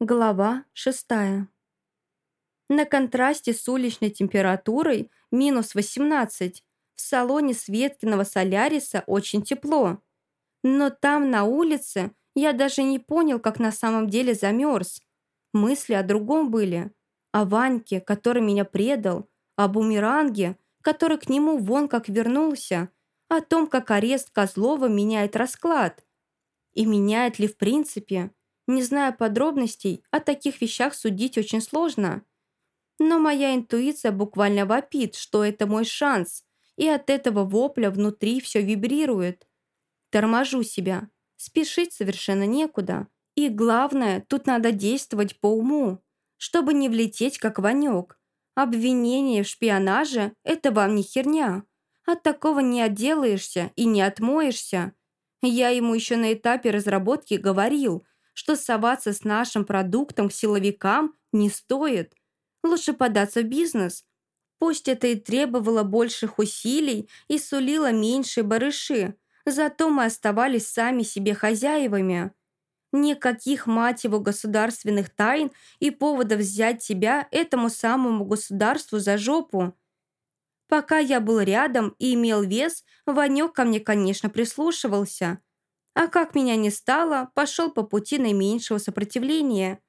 Глава шестая. На контрасте с уличной температурой минус 18 в салоне Светкиного Соляриса очень тепло. Но там, на улице, я даже не понял, как на самом деле замерз. Мысли о другом были. О Ваньке, который меня предал, о бумеранге, который к нему вон как вернулся, о том, как арест Козлова меняет расклад. И меняет ли в принципе – не зная подробностей, о таких вещах судить очень сложно. Но моя интуиция буквально вопит, что это мой шанс, и от этого вопля внутри все вибрирует. Торможу себя. Спешить совершенно некуда. И главное, тут надо действовать по уму, чтобы не влететь как Ванек. Обвинение в шпионаже – это вам не херня. От такого не отделаешься и не отмоешься. Я ему еще на этапе разработки говорил – что соваться с нашим продуктом к силовикам не стоит. Лучше податься в бизнес. Пусть это и требовало больших усилий и сулило меньше барыши, зато мы оставались сами себе хозяевами. Никаких, мать его, государственных тайн и поводов взять тебя этому самому государству за жопу. Пока я был рядом и имел вес, Ванек ко мне, конечно, прислушивался – а как меня не стало, пошел по пути наименьшего сопротивления.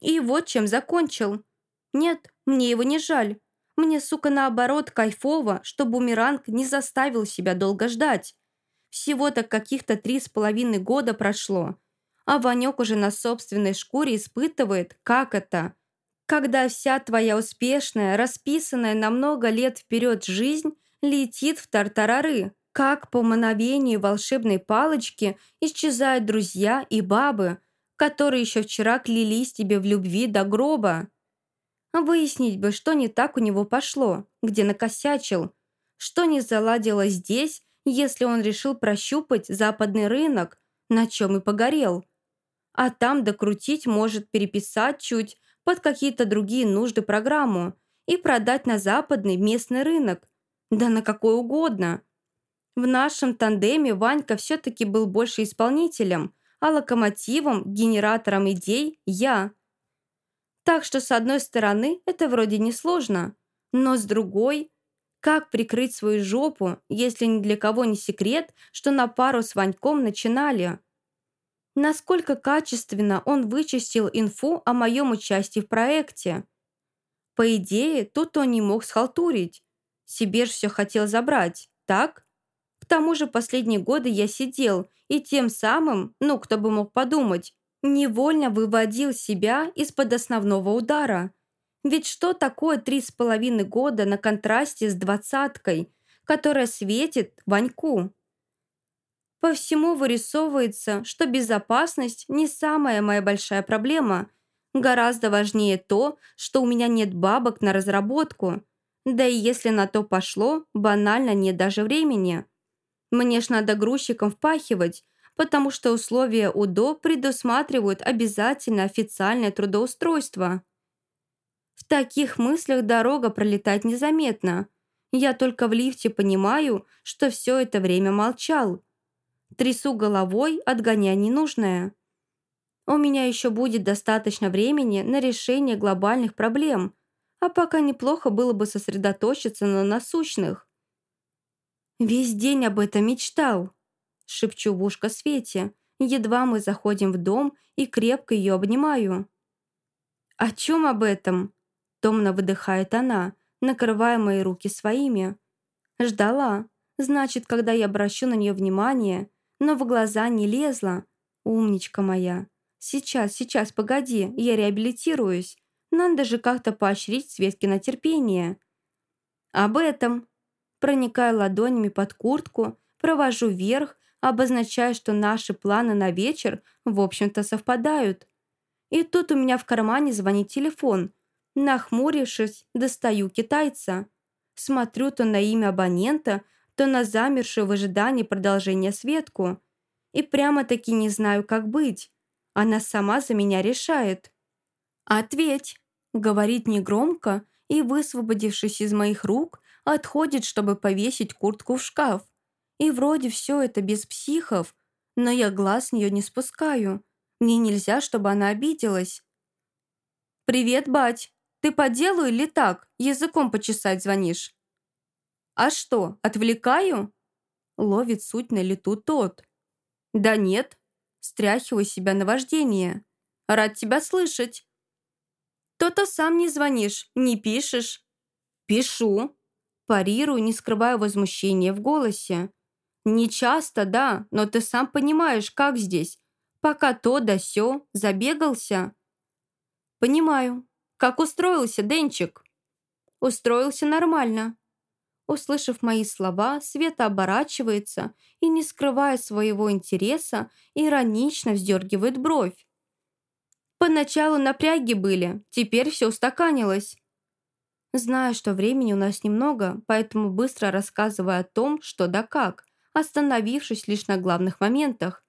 И вот чем закончил. Нет, мне его не жаль. Мне, сука, наоборот, кайфово, что бумеранг не заставил себя долго ждать. Всего-то каких-то три с половиной года прошло. А Ванек уже на собственной шкуре испытывает, как это. Когда вся твоя успешная, расписанная на много лет вперед жизнь летит в тартарары. Как по мановению волшебной палочки исчезают друзья и бабы, которые еще вчера клялись тебе в любви до гроба. Выяснить бы, что не так у него пошло, где накосячил, что не заладило здесь, если он решил прощупать западный рынок, на чем и погорел. А там докрутить может переписать чуть под какие-то другие нужды программу и продать на западный местный рынок, да на какой угодно – в нашем тандеме Ванька все-таки был больше исполнителем, а локомотивом, генератором идей – я. Так что, с одной стороны, это вроде несложно, но с другой – как прикрыть свою жопу, если ни для кого не секрет, что на пару с Ваньком начинали? Насколько качественно он вычистил инфу о моем участии в проекте? По идее, тут он не мог схалтурить. Себе ж все хотел забрать, так? Тому же последние годы я сидел и тем самым, ну, кто бы мог подумать, невольно выводил себя из-под основного удара. Ведь что такое три с половиной года на контрасте с двадцаткой, которая светит Ваньку? По всему вырисовывается, что безопасность не самая моя большая проблема. Гораздо важнее то, что у меня нет бабок на разработку. Да и если на то пошло, банально нет даже времени. Мне ж надо грузчиком впахивать, потому что условия УДО предусматривают обязательно официальное трудоустройство. В таких мыслях дорога пролетает незаметно. Я только в лифте понимаю, что все это время молчал. Трясу головой, отгоняя ненужное. У меня еще будет достаточно времени на решение глобальных проблем, а пока неплохо было бы сосредоточиться на насущных. «Весь день об этом мечтал», — шепчу в ушко Свете. Едва мы заходим в дом и крепко ее обнимаю. «О чем об этом?» — томно выдыхает она, накрывая мои руки своими. «Ждала. Значит, когда я обращу на нее внимание, но в глаза не лезла. Умничка моя. Сейчас, сейчас, погоди, я реабилитируюсь. Надо же как-то поощрить Светки на терпение». «Об этом», проникая ладонями под куртку, провожу вверх, обозначая, что наши планы на вечер, в общем-то, совпадают. И тут у меня в кармане звонит телефон. Нахмурившись, достаю китайца. Смотрю то на имя абонента, то на замершую в ожидании продолжения Светку. И прямо-таки не знаю, как быть. Она сама за меня решает. «Ответь!» — говорит негромко, и, высвободившись из моих рук, отходит, чтобы повесить куртку в шкаф. И вроде все это без психов, но я глаз с нее не спускаю. Мне нельзя, чтобы она обиделась. «Привет, бать! Ты по делу или так? Языком почесать звонишь?» «А что, отвлекаю?» Ловит суть на лету тот. «Да нет». Стряхиваю себя на вождение. «Рад тебя слышать». «То-то сам не звонишь, не пишешь». «Пишу». Парирую, не скрывая возмущения в голосе. «Не часто, да, но ты сам понимаешь, как здесь. Пока то да сё, забегался». «Понимаю. Как устроился, Денчик?» «Устроился нормально». Услышав мои слова, Света оборачивается и, не скрывая своего интереса, иронично вздергивает бровь. Поначалу напряги были, теперь все устаканилось. Знаю, что времени у нас немного, поэтому быстро рассказываю о том, что да как, остановившись лишь на главных моментах.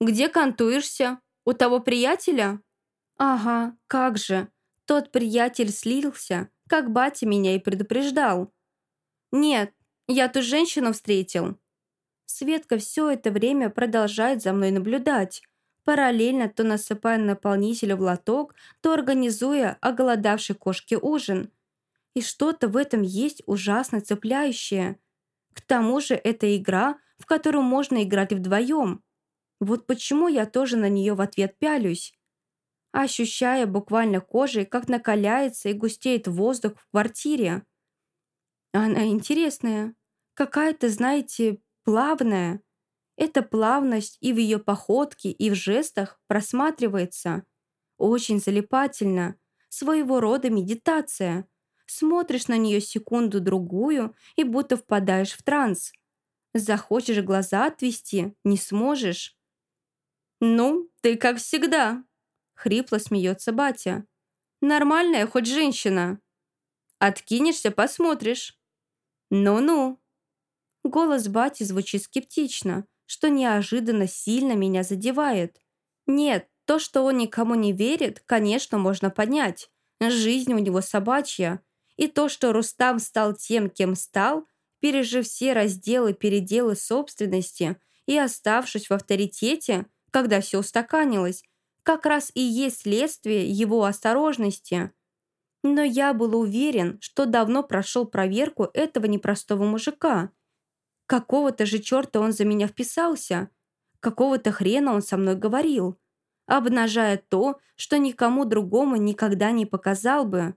«Где кантуешься? У того приятеля?» «Ага, как же. Тот приятель слился, как батя меня и предупреждал». «Нет, я ту женщину встретил». Светка все это время продолжает за мной наблюдать, параллельно то насыпая наполнитель в лоток, то организуя оголодавшей кошке ужин. И что-то в этом есть ужасно цепляющее. К тому же это игра, в которую можно играть вдвоем. Вот почему я тоже на нее в ответ пялюсь. Ощущая буквально кожей, как накаляется и густеет воздух в квартире. Она интересная. Какая-то, знаете, плавная. Эта плавность и в ее походке, и в жестах просматривается. Очень залипательно. Своего рода медитация. Смотришь на нее секунду-другую и будто впадаешь в транс. Захочешь глаза отвести, не сможешь. «Ну, ты как всегда», — хрипло смеется батя. «Нормальная хоть женщина. Откинешься, посмотришь». «Ну-ну». Голос бати звучит скептично, что неожиданно сильно меня задевает. Нет, то, что он никому не верит, конечно, можно понять. Жизнь у него собачья. И то, что Рустам стал тем, кем стал, пережив все разделы-переделы собственности и оставшись в авторитете, когда все устаканилось, как раз и есть следствие его осторожности. Но я был уверен, что давно прошел проверку этого непростого мужика – Какого-то же черта он за меня вписался. Какого-то хрена он со мной говорил. Обнажая то, что никому другому никогда не показал бы.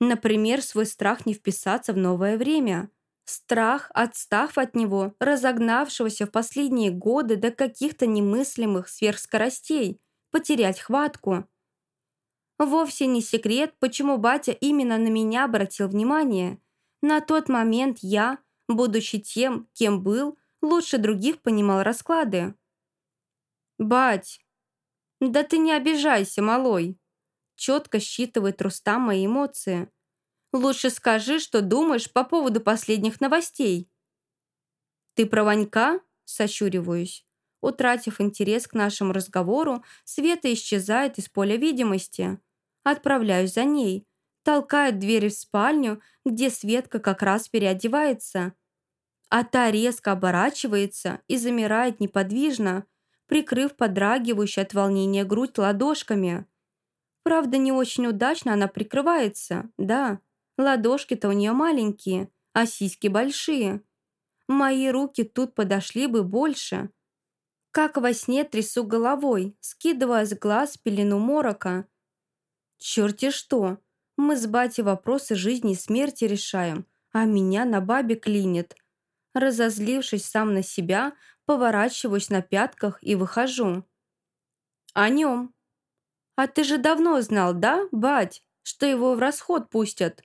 Например, свой страх не вписаться в новое время. Страх, отстав от него, разогнавшегося в последние годы до каких-то немыслимых сверхскоростей, потерять хватку. Вовсе не секрет, почему батя именно на меня обратил внимание. На тот момент я, будучи тем, кем был, лучше других понимал расклады. «Бать, да ты не обижайся, малой!» Четко считывает Рустам мои эмоции. «Лучше скажи, что думаешь по поводу последних новостей». «Ты про Ванька?» – сощуриваюсь. Утратив интерес к нашему разговору, Света исчезает из поля видимости. Отправляюсь за ней – толкает дверь в спальню, где Светка как раз переодевается. А та резко оборачивается и замирает неподвижно, прикрыв подрагивающую от волнения грудь ладошками. Правда, не очень удачно она прикрывается, да. Ладошки-то у нее маленькие, а сиськи большие. Мои руки тут подошли бы больше. Как во сне трясу головой, скидывая с глаз пелену морока. Черти что, мы с батей вопросы жизни и смерти решаем, а меня на бабе клинит. Разозлившись сам на себя, поворачиваюсь на пятках и выхожу. О нем. А ты же давно знал, да, бать, что его в расход пустят?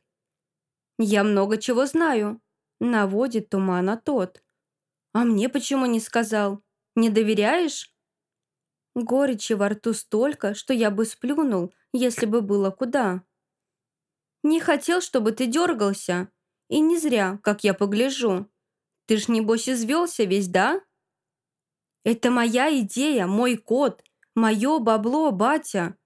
Я много чего знаю. Наводит тумана тот. А мне почему не сказал? Не доверяешь? Горечи во рту столько, что я бы сплюнул, если бы было куда. Не хотел, чтобы ты дергался. И не зря, как я погляжу. Ты ж, небось, извелся весь, да? Это моя идея, мой кот, мое бабло, батя.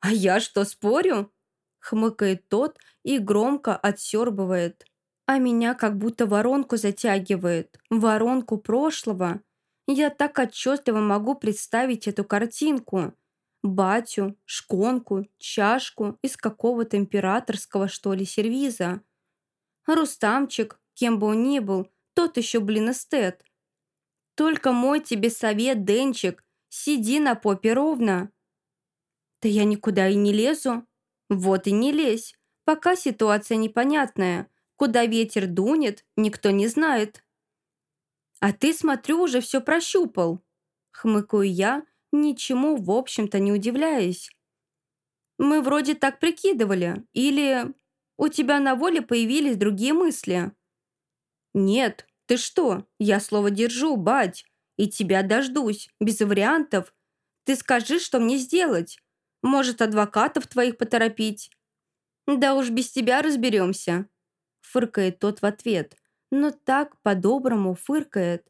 А я что, спорю? Хмыкает тот и громко отсербывает. А меня как будто воронку затягивает. Воронку прошлого. Я так отчетливо могу представить эту картинку. Батю, шконку, чашку из какого-то императорского, что ли, сервиза. Рустамчик, кем бы он ни был, тот еще, блин, эстет. Только мой тебе совет, Денчик, сиди на попе ровно. Да я никуда и не лезу. Вот и не лезь, пока ситуация непонятная. Куда ветер дунет, никто не знает. А ты, смотрю, уже все прощупал. Хмыкаю я, ничему, в общем-то, не удивляясь. Мы вроде так прикидывали. Или у тебя на воле появились другие мысли? Нет, ты что? Я слово держу, бать. И тебя дождусь, без вариантов. Ты скажи, что мне сделать. Может, адвокатов твоих поторопить? Да уж без тебя разберемся. Фыркает тот в ответ. Но так по-доброму фыркает.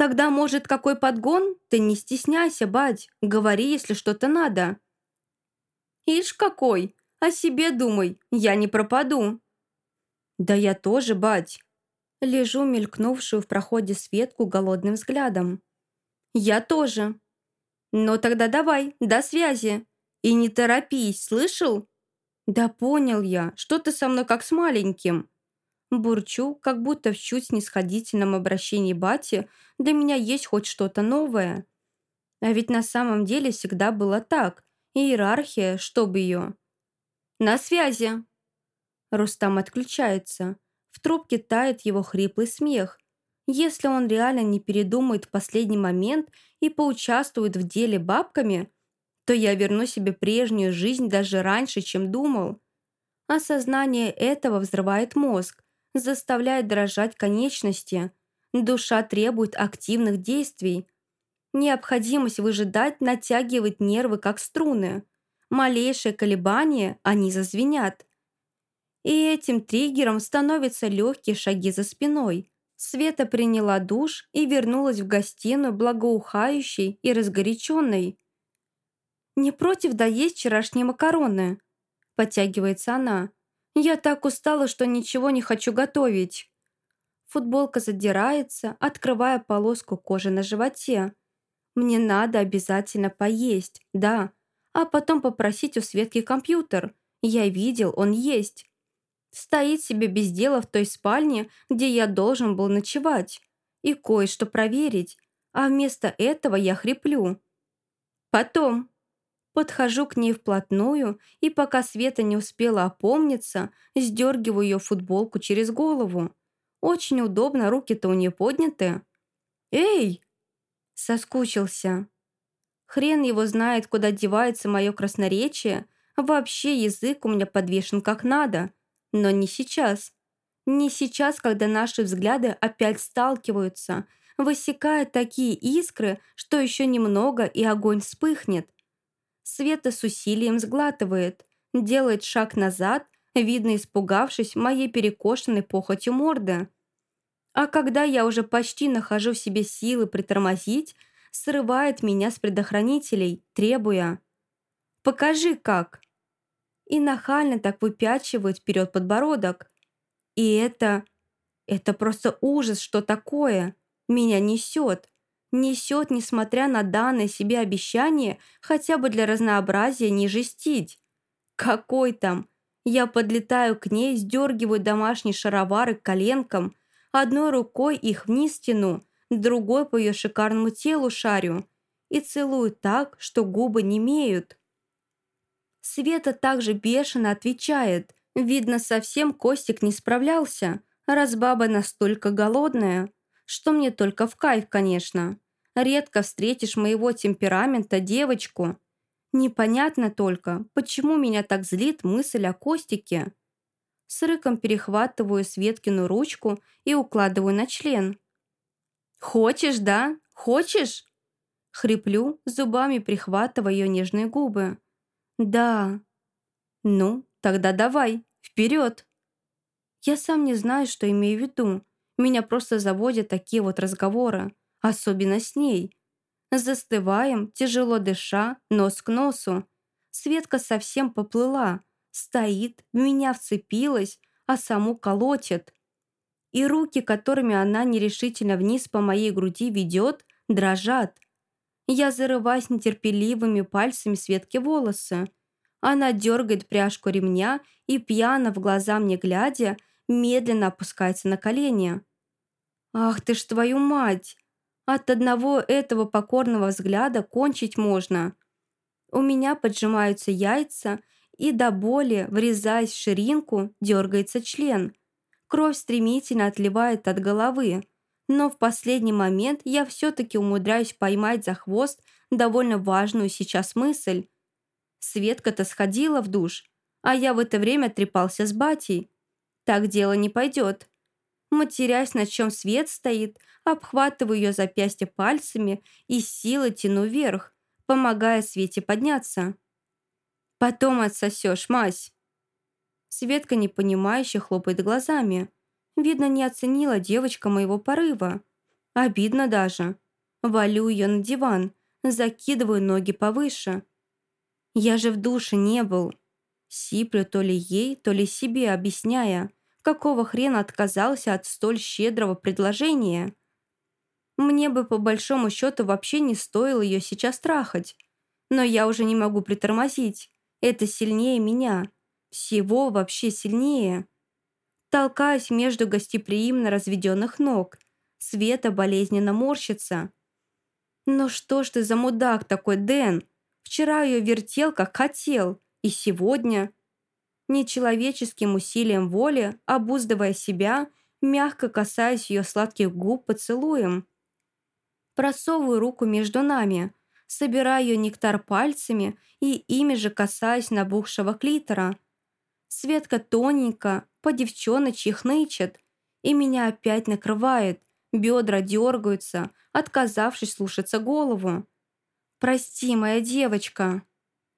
Тогда, может, какой подгон? Ты не стесняйся, бать. Говори, если что-то надо. Ишь какой! О себе думай, я не пропаду. Да я тоже, бать. Лежу мелькнувшую в проходе Светку голодным взглядом. Я тоже. Но тогда давай, до связи. И не торопись, слышал? Да понял я, что ты со мной как с маленьким. Бурчу, как будто в чуть снисходительном обращении бати для меня есть хоть что-то новое. А ведь на самом деле всегда было так. Иерархия, чтобы ее. «На связи!» Рустам отключается. В трубке тает его хриплый смех. Если он реально не передумает в последний момент и поучаствует в деле бабками, то я верну себе прежнюю жизнь даже раньше, чем думал. Осознание этого взрывает мозг, заставляет дрожать конечности. Душа требует активных действий. Необходимость выжидать натягивает нервы, как струны. Малейшее колебание, они зазвенят. И этим триггером становятся легкие шаги за спиной. Света приняла душ и вернулась в гостиную благоухающей и разгоряченной. «Не против доесть вчерашние макароны?» Подтягивается она. Я так устала, что ничего не хочу готовить. Футболка задирается, открывая полоску кожи на животе. Мне надо обязательно поесть, да. А потом попросить у Светки компьютер. Я видел, он есть. Стоит себе без дела в той спальне, где я должен был ночевать. И кое-что проверить. А вместо этого я хриплю. Потом. Подхожу к ней вплотную, и пока Света не успела опомниться, сдергиваю ее футболку через голову. Очень удобно, руки-то у нее подняты. «Эй!» Соскучился. Хрен его знает, куда девается мое красноречие. Вообще язык у меня подвешен как надо. Но не сейчас. Не сейчас, когда наши взгляды опять сталкиваются, высекая такие искры, что еще немного и огонь вспыхнет. Света с усилием сглатывает, делает шаг назад, видно испугавшись моей перекошенной похотью морды. А когда я уже почти нахожу в себе силы притормозить, срывает меня с предохранителей, требуя «Покажи, как!» И нахально так выпячивает вперед подбородок. И это... Это просто ужас, что такое. Меня несет. Несет, несмотря на данное себе обещание, хотя бы для разнообразия не жестить. Какой там? Я подлетаю к ней, сдергиваю домашние шаровары к коленкам, одной рукой их вниз тяну, другой по ее шикарному телу шарю и целую так, что губы не имеют. Света также бешено отвечает. Видно, совсем Костик не справлялся, раз баба настолько голодная что мне только в кайф, конечно. Редко встретишь моего темперамента девочку. Непонятно только, почему меня так злит мысль о Костике. С рыком перехватываю Светкину ручку и укладываю на член. «Хочешь, да? Хочешь?» Хриплю, зубами прихватывая ее нежные губы. «Да». «Ну, тогда давай, вперед!» Я сам не знаю, что имею в виду, меня просто заводят такие вот разговоры, особенно с ней. Застываем, тяжело дыша, нос к носу. Светка совсем поплыла, стоит, в меня вцепилась, а саму колотит. И руки, которыми она нерешительно вниз по моей груди ведет, дрожат. Я зарываюсь нетерпеливыми пальцами Светки волосы. Она дергает пряжку ремня и, пьяно в глаза мне глядя, медленно опускается на колени. «Ах ты ж твою мать! От одного этого покорного взгляда кончить можно!» У меня поджимаются яйца, и до боли, врезаясь в ширинку, дергается член. Кровь стремительно отливает от головы, но в последний момент я все-таки умудряюсь поймать за хвост довольно важную сейчас мысль. Светка-то сходила в душ, а я в это время трепался с батей. Так дело не пойдет. Матерясь, на чем свет стоит, обхватываю ее запястье пальцами и силой тяну вверх, помогая Свете подняться. «Потом отсосешь, мась!» Светка непонимающе хлопает глазами. Видно, не оценила девочка моего порыва. Обидно даже. Валю ее на диван, закидываю ноги повыше. Я же в душе не был. Сиплю то ли ей, то ли себе, объясняя, какого хрена отказался от столь щедрого предложения. Мне бы по большому счету вообще не стоило ее сейчас трахать. Но я уже не могу притормозить. Это сильнее меня. Всего вообще сильнее. Толкаюсь между гостеприимно разведенных ног. Света болезненно морщится. «Ну что ж ты за мудак такой, Дэн? Вчера ее вертел, как хотел. И сегодня...» Нечеловеческим усилием воли, обуздывая себя, мягко касаясь ее сладких губ поцелуем. Просовываю руку между нами, собираю нектар пальцами и ими же касаюсь набухшего клитора. Светка тоненько, по девчоночьи хнычет, и меня опять накрывает, бедра дергаются, отказавшись слушаться голову. «Прости, моя девочка»,